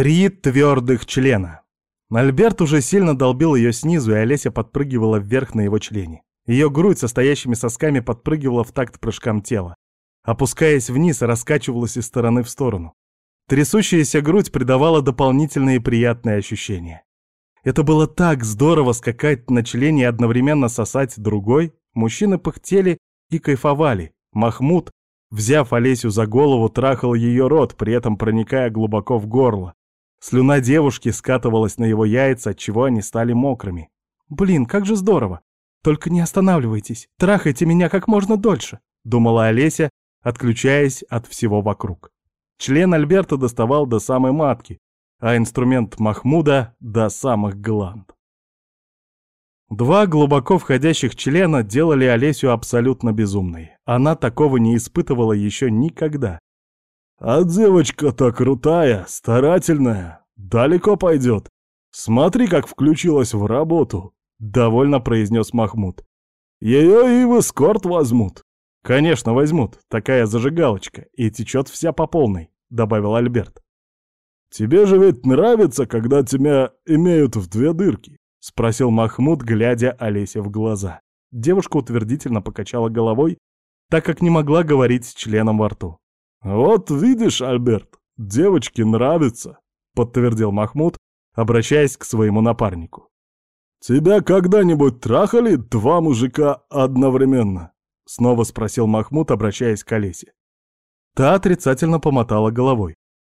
Три твердых члена. Альберт уже сильно долбил ее снизу, и Олеся подпрыгивала вверх на его члене. Ее грудь со стоящими сосками подпрыгивала в такт прыжкам тела. Опускаясь вниз, раскачивалась из стороны в сторону. Трясущаяся грудь придавала дополнительные приятные ощущения. Это было так здорово скакать на члене и одновременно сосать другой. Мужчины пыхтели и кайфовали. Махмуд, взяв Олесю за голову, трахал ее рот, при этом проникая глубоко в горло. Слюна девушки скатывалась на его яйца, отчего они стали мокрыми. «Блин, как же здорово! Только не останавливайтесь, трахайте меня как можно дольше», — думала Олеся, отключаясь от всего вокруг. Член Альберта доставал до самой матки, а инструмент Махмуда — до самых гланд. Два глубоко входящих члена делали Олесю абсолютно безумной. Она такого не испытывала еще никогда. А девочка-то крутая, старательная, далеко пойдет. Смотри, как включилась в работу, — довольно произнес Махмуд. Ее и в эскорт возьмут. Конечно, возьмут, такая зажигалочка, и течет вся по полной, — добавил Альберт. Тебе же ведь нравится, когда тебя имеют в две дырки, — спросил Махмуд, глядя Олесе в глаза. Девушка утвердительно покачала головой, так как не могла говорить с членом во рту. «Вот видишь, Альберт, девочке нравится», — подтвердил Махмуд, обращаясь к своему напарнику. «Тебя когда-нибудь трахали два мужика одновременно?» — снова спросил Махмуд, обращаясь к Олесе. Та отрицательно помотала головой.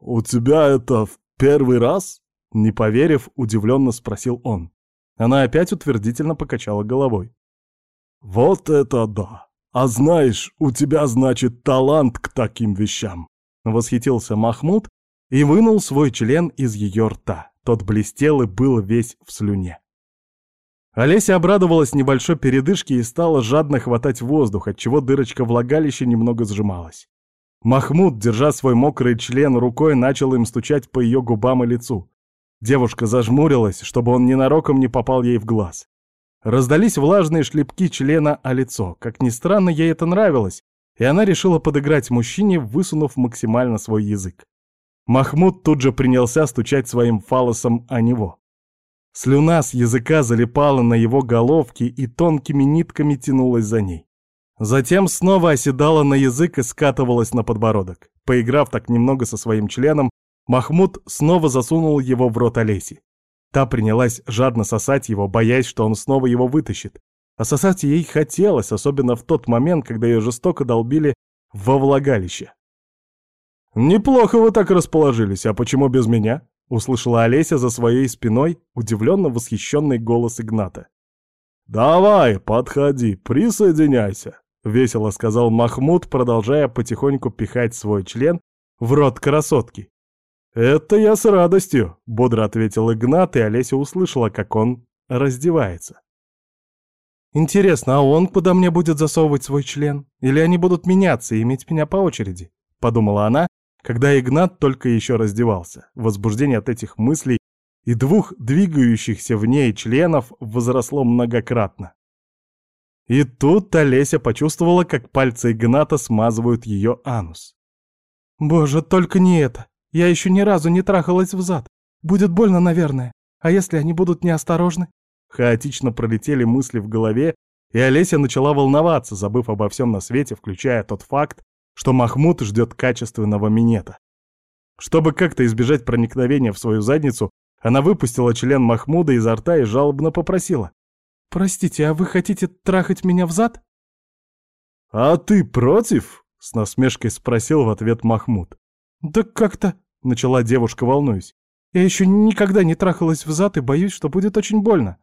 «У тебя это в первый раз?» Не поверив, удивленно спросил он. Она опять утвердительно покачала головой. «Вот это да! «А знаешь, у тебя, значит, талант к таким вещам!» Восхитился Махмуд и вынул свой член из ее рта. Тот блестел и был весь в слюне. Олеся обрадовалась небольшой передышке и стала жадно хватать воздух, отчего дырочка влагалища немного сжималась. Махмуд, держа свой мокрый член рукой, начал им стучать по ее губам и лицу. Девушка зажмурилась, чтобы он ненароком не попал ей в глаз. Раздались влажные шлепки члена о лицо. Как ни странно, ей это нравилось, и она решила подыграть мужчине, высунув максимально свой язык. Махмуд тут же принялся стучать своим фалосом о него. Слюна с языка залипала на его головке и тонкими нитками тянулась за ней. Затем снова оседала на язык и скатывалась на подбородок. Поиграв так немного со своим членом, Махмуд снова засунул его в рот Олеси. Та принялась жадно сосать его, боясь, что он снова его вытащит. А сосать ей хотелось, особенно в тот момент, когда ее жестоко долбили во влагалище. «Неплохо вы так расположились, а почему без меня?» — услышала Олеся за своей спиной удивленно восхищенный голос Игната. «Давай, подходи, присоединяйся», — весело сказал Махмуд, продолжая потихоньку пихать свой член в рот красотки. «Это я с радостью», — бодро ответил Игнат, и Олеся услышала, как он раздевается. «Интересно, а он куда мне будет засовывать свой член? Или они будут меняться и иметь меня по очереди?» — подумала она, когда Игнат только еще раздевался. Возбуждение от этих мыслей и двух двигающихся в ней членов возросло многократно. И тут Олеся почувствовала, как пальцы Игната смазывают ее анус. «Боже, только не это!» Я еще ни разу не трахалась в зад. Будет больно, наверное. А если они будут неосторожны?» Хаотично пролетели мысли в голове, и Олеся начала волноваться, забыв обо всем на свете, включая тот факт, что Махмуд ждет качественного минета. Чтобы как-то избежать проникновения в свою задницу, она выпустила член Махмуда изо рта и жалобно попросила. «Простите, а вы хотите трахать меня в зад?» «А ты против?» — с насмешкой спросил в ответ Махмуд. «Да как-то...» начала девушка, волнуясь. «Я еще никогда не трахалась в зад и боюсь, что будет очень больно».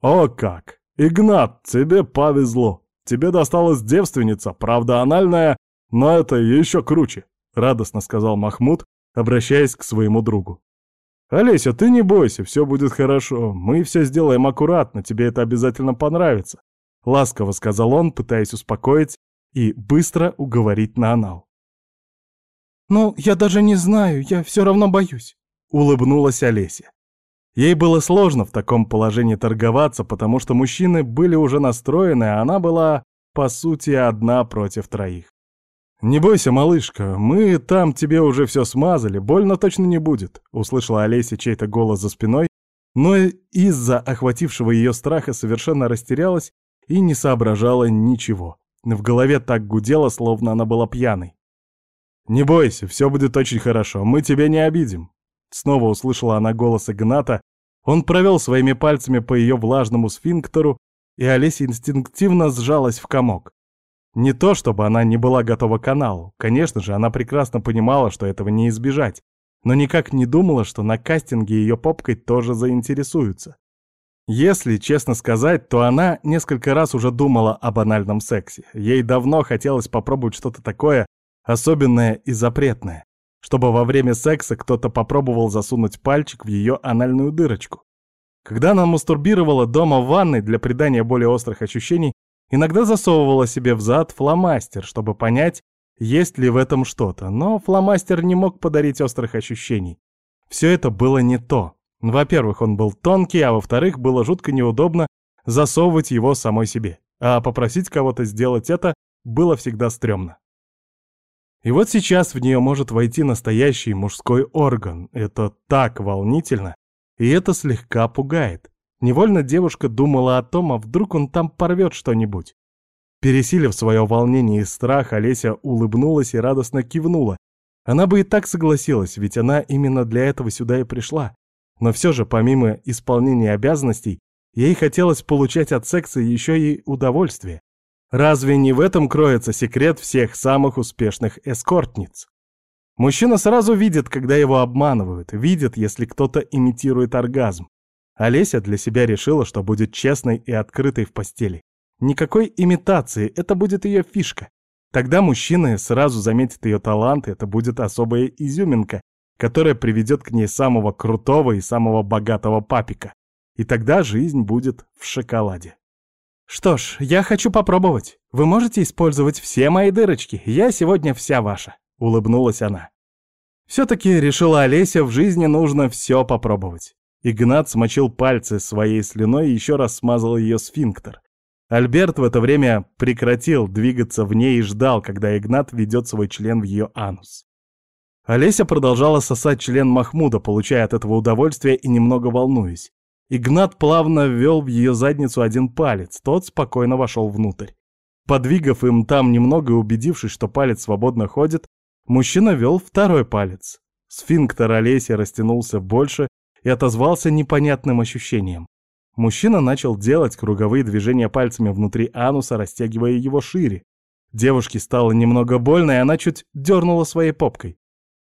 «О как! Игнат, тебе повезло! Тебе досталась девственница, правда анальная, но это еще круче», — радостно сказал Махмуд, обращаясь к своему другу. «Олеся, ты не бойся, все будет хорошо. Мы все сделаем аккуратно, тебе это обязательно понравится», — ласково сказал он, пытаясь успокоить и быстро уговорить на анал. «Ну, я даже не знаю, я все равно боюсь», — улыбнулась Олеся. Ей было сложно в таком положении торговаться, потому что мужчины были уже настроены, а она была, по сути, одна против троих. «Не бойся, малышка, мы там тебе уже все смазали, больно точно не будет», — услышала Олеся чей-то голос за спиной, но из-за охватившего ее страха совершенно растерялась и не соображала ничего. В голове так гудело, словно она была пьяной. «Не бойся, все будет очень хорошо, мы тебя не обидим». Снова услышала она голос Игната, он провел своими пальцами по ее влажному сфинктеру, и Олеся инстинктивно сжалась в комок. Не то, чтобы она не была готова к каналу. Конечно же, она прекрасно понимала, что этого не избежать, но никак не думала, что на кастинге ее попкой тоже заинтересуются. Если честно сказать, то она несколько раз уже думала о банальном сексе. Ей давно хотелось попробовать что-то такое особенное и запретное, чтобы во время секса кто-то попробовал засунуть пальчик в ее анальную дырочку. Когда она мастурбировала дома в ванной для придания более острых ощущений, Иногда засовывала себе в зад фломастер, чтобы понять, есть ли в этом что-то, но фломастер не мог подарить острых ощущений. Все это было не то. Во-первых, он был тонкий, а во-вторых, было жутко неудобно засовывать его самой себе. А попросить кого-то сделать это было всегда стрёмно. И вот сейчас в нее может войти настоящий мужской орган. Это так волнительно, и это слегка пугает. Невольно девушка думала о том, а вдруг он там порвет что-нибудь. Пересилив свое волнение и страх, Олеся улыбнулась и радостно кивнула. Она бы и так согласилась, ведь она именно для этого сюда и пришла. Но все же, помимо исполнения обязанностей, ей хотелось получать от секса еще и удовольствие. Разве не в этом кроется секрет всех самых успешных эскортниц? Мужчина сразу видит, когда его обманывают, видит, если кто-то имитирует оргазм. Олеся для себя решила, что будет честной и открытой в постели. Никакой имитации, это будет ее фишка. Тогда мужчины сразу заметят ее талант, и это будет особая изюминка, которая приведет к ней самого крутого и самого богатого папика. И тогда жизнь будет в шоколаде. «Что ж, я хочу попробовать. Вы можете использовать все мои дырочки. Я сегодня вся ваша», — улыбнулась она. Все-таки, решила Олеся, в жизни нужно все попробовать. Игнат смочил пальцы своей слюной и еще раз смазал ее сфинктер. Альберт в это время прекратил двигаться в ней и ждал, когда Игнат ведет свой член в ее анус. Олеся продолжала сосать член Махмуда, получая от этого удовольствие и немного волнуясь. Игнат плавно ввел в ее задницу один палец, тот спокойно вошел внутрь. Подвигав им там немного и убедившись, что палец свободно ходит, мужчина вел второй палец. Сфинктер Олеси растянулся больше, и отозвался непонятным ощущением. Мужчина начал делать круговые движения пальцами внутри ануса, растягивая его шире. Девушке стало немного больно, и она чуть дернула своей попкой.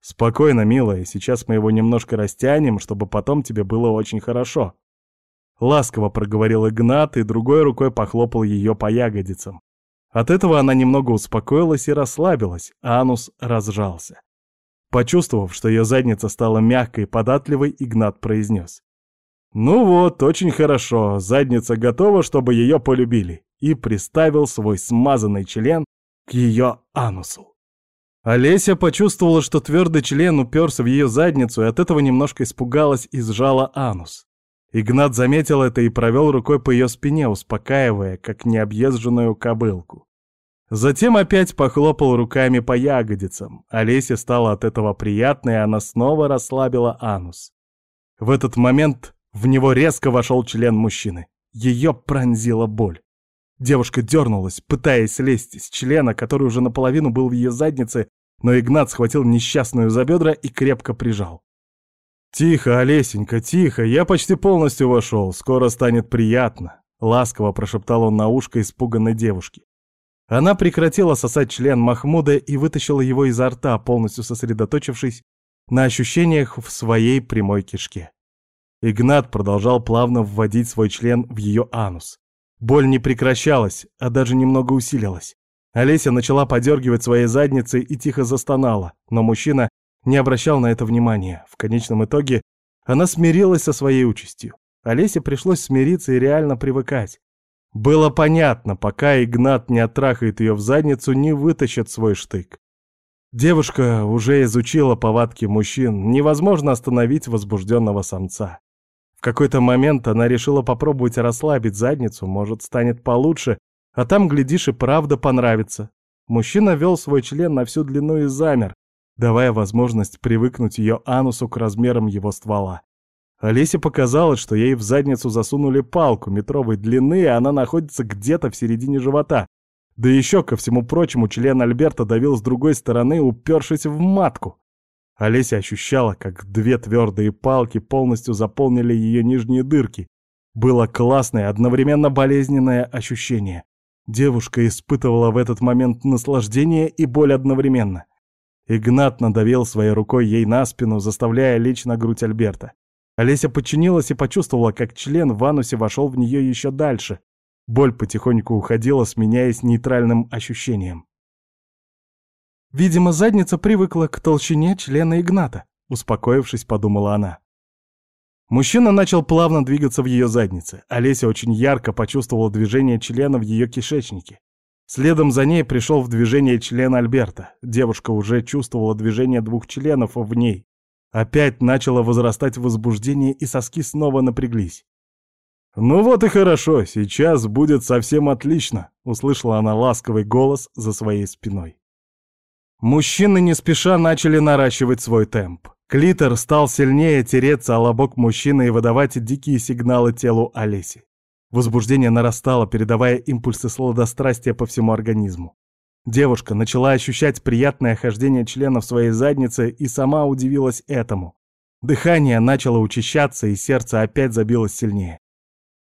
«Спокойно, милая, сейчас мы его немножко растянем, чтобы потом тебе было очень хорошо». Ласково проговорил Игнат и другой рукой похлопал ее по ягодицам. От этого она немного успокоилась и расслабилась, а анус разжался. Почувствовав, что ее задница стала мягкой и податливой, Игнат произнес. «Ну вот, очень хорошо, задница готова, чтобы ее полюбили», и приставил свой смазанный член к ее анусу. Олеся почувствовала, что твердый член уперся в ее задницу, и от этого немножко испугалась и сжала анус. Игнат заметил это и провел рукой по ее спине, успокаивая, как необъезженную кобылку. Затем опять похлопал руками по ягодицам. Олесе стало от этого приятно, и она снова расслабила анус. В этот момент в него резко вошел член мужчины. Ее пронзила боль. Девушка дернулась, пытаясь слезть с члена, который уже наполовину был в ее заднице, но Игнат схватил несчастную за бедра и крепко прижал. «Тихо, Олесенька, тихо, я почти полностью вошел, скоро станет приятно», — ласково прошептал он на ушко испуганной девушки. Она прекратила сосать член Махмуда и вытащила его изо рта, полностью сосредоточившись на ощущениях в своей прямой кишке. Игнат продолжал плавно вводить свой член в ее анус. Боль не прекращалась, а даже немного усилилась. Олеся начала подергивать своей задницей и тихо застонала, но мужчина не обращал на это внимания. В конечном итоге она смирилась со своей участью. Олесе пришлось смириться и реально привыкать. Было понятно, пока Игнат не оттрахает ее в задницу, не вытащит свой штык. Девушка уже изучила повадки мужчин, невозможно остановить возбужденного самца. В какой-то момент она решила попробовать расслабить задницу, может, станет получше, а там, глядишь, и правда понравится. Мужчина вел свой член на всю длину и замер, давая возможность привыкнуть ее анусу к размерам его ствола. Олесе показалось, что ей в задницу засунули палку метровой длины, и она находится где-то в середине живота. Да еще, ко всему прочему, член Альберта давил с другой стороны, упершись в матку. Олеся ощущала, как две твердые палки полностью заполнили ее нижние дырки. Было классное, одновременно болезненное ощущение. Девушка испытывала в этот момент наслаждение и боль одновременно. Игнат надавил своей рукой ей на спину, заставляя лечь на грудь Альберта. Олеся подчинилась и почувствовала, как член в анусе вошел в нее еще дальше. Боль потихоньку уходила, сменяясь нейтральным ощущением. «Видимо, задница привыкла к толщине члена Игната», — успокоившись, подумала она. Мужчина начал плавно двигаться в ее заднице. Олеся очень ярко почувствовала движение члена в ее кишечнике. Следом за ней пришел в движение член Альберта. Девушка уже чувствовала движение двух членов в ней. Опять начало возрастать возбуждение, и соски снова напряглись. «Ну вот и хорошо, сейчас будет совсем отлично», — услышала она ласковый голос за своей спиной. Мужчины не спеша начали наращивать свой темп. Клитор стал сильнее тереться о лобок мужчины и выдавать дикие сигналы телу Олеси. Возбуждение нарастало, передавая импульсы сладострастия по всему организму. Девушка начала ощущать приятное хождение в своей заднице и сама удивилась этому. Дыхание начало учащаться, и сердце опять забилось сильнее.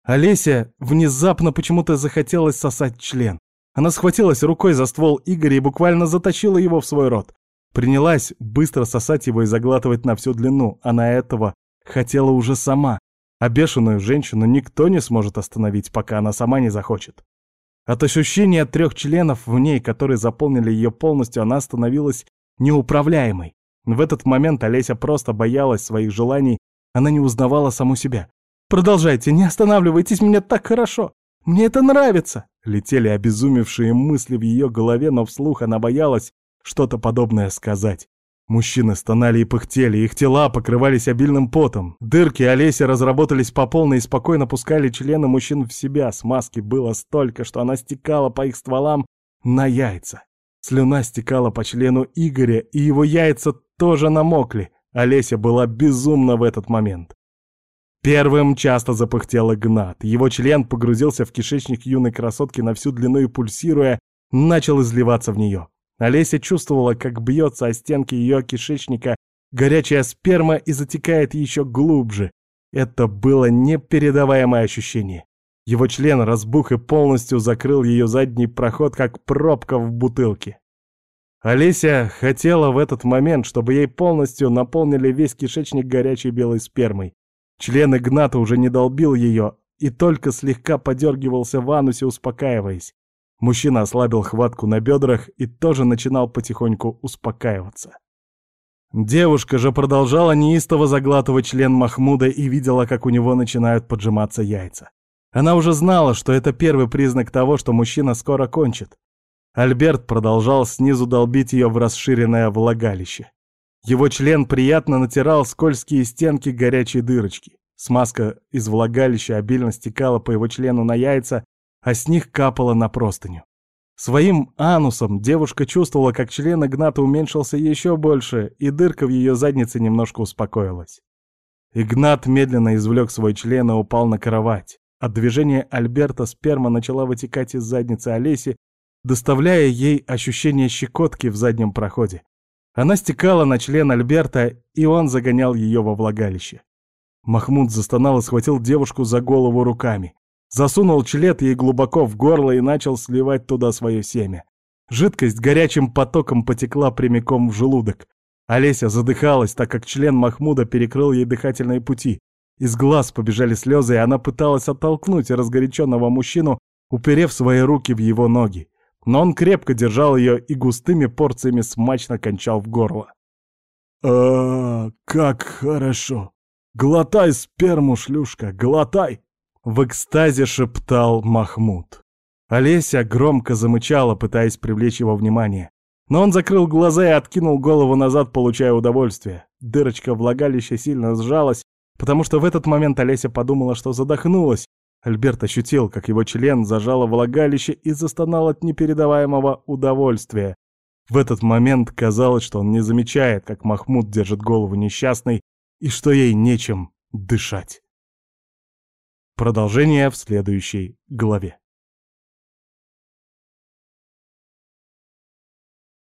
Олеся внезапно почему-то захотелось сосать член. Она схватилась рукой за ствол Игоря и буквально затащила его в свой рот. Принялась быстро сосать его и заглатывать на всю длину. Она этого хотела уже сама. А бешеную женщину никто не сможет остановить, пока она сама не захочет. От ощущения трех членов в ней, которые заполнили ее полностью, она становилась неуправляемой. В этот момент Олеся просто боялась своих желаний, она не узнавала саму себя. «Продолжайте, не останавливайтесь, мне так хорошо! Мне это нравится!» Летели обезумевшие мысли в ее голове, но вслух она боялась что-то подобное сказать. Мужчины стонали и пыхтели, их тела покрывались обильным потом. Дырки Олеси разработались по полной и спокойно пускали члены мужчин в себя. Смазки было столько, что она стекала по их стволам на яйца. Слюна стекала по члену Игоря, и его яйца тоже намокли. Олеся была безумна в этот момент. Первым часто запыхтел Игнат. Его член погрузился в кишечник юной красотки на всю длину и, пульсируя, начал изливаться в нее. Олеся чувствовала, как бьется о стенки ее кишечника горячая сперма и затекает еще глубже. Это было непередаваемое ощущение. Его член разбух и полностью закрыл ее задний проход, как пробка в бутылке. Олеся хотела в этот момент, чтобы ей полностью наполнили весь кишечник горячей белой спермой. Член Игната уже не долбил ее и только слегка подергивался в анусе, успокаиваясь. Мужчина ослабил хватку на бедрах и тоже начинал потихоньку успокаиваться. Девушка же продолжала неистово заглатывать член Махмуда и видела, как у него начинают поджиматься яйца. Она уже знала, что это первый признак того, что мужчина скоро кончит. Альберт продолжал снизу долбить ее в расширенное влагалище. Его член приятно натирал скользкие стенки горячей дырочки. Смазка из влагалища обильно стекала по его члену на яйца, а с них капало на простыню. Своим анусом девушка чувствовала, как член Игната уменьшился еще больше, и дырка в ее заднице немножко успокоилась. Игнат медленно извлек свой член и упал на кровать. От движения Альберта сперма начала вытекать из задницы Олеси, доставляя ей ощущение щекотки в заднем проходе. Она стекала на член Альберта, и он загонял ее во влагалище. Махмуд застонал и схватил девушку за голову руками. Засунул члет ей глубоко в горло и начал сливать туда свое семя. Жидкость горячим потоком потекла прямиком в желудок. Олеся задыхалась, так как член Махмуда перекрыл ей дыхательные пути. Из глаз побежали слезы, и она пыталась оттолкнуть разгоряченного мужчину, уперев свои руки в его ноги. Но он крепко держал ее и густыми порциями смачно кончал в горло. а, как хорошо! Глотай сперму, шлюшка, глотай!» В экстазе шептал Махмуд. Олеся громко замычала, пытаясь привлечь его внимание. Но он закрыл глаза и откинул голову назад, получая удовольствие. Дырочка влагалища сильно сжалась, потому что в этот момент Олеся подумала, что задохнулась, Альберт ощутил, как его член зажало влагалище и застонал от непередаваемого удовольствия. В этот момент казалось, что он не замечает, как Махмуд держит голову несчастной и что ей нечем дышать. Продолжение в следующей главе.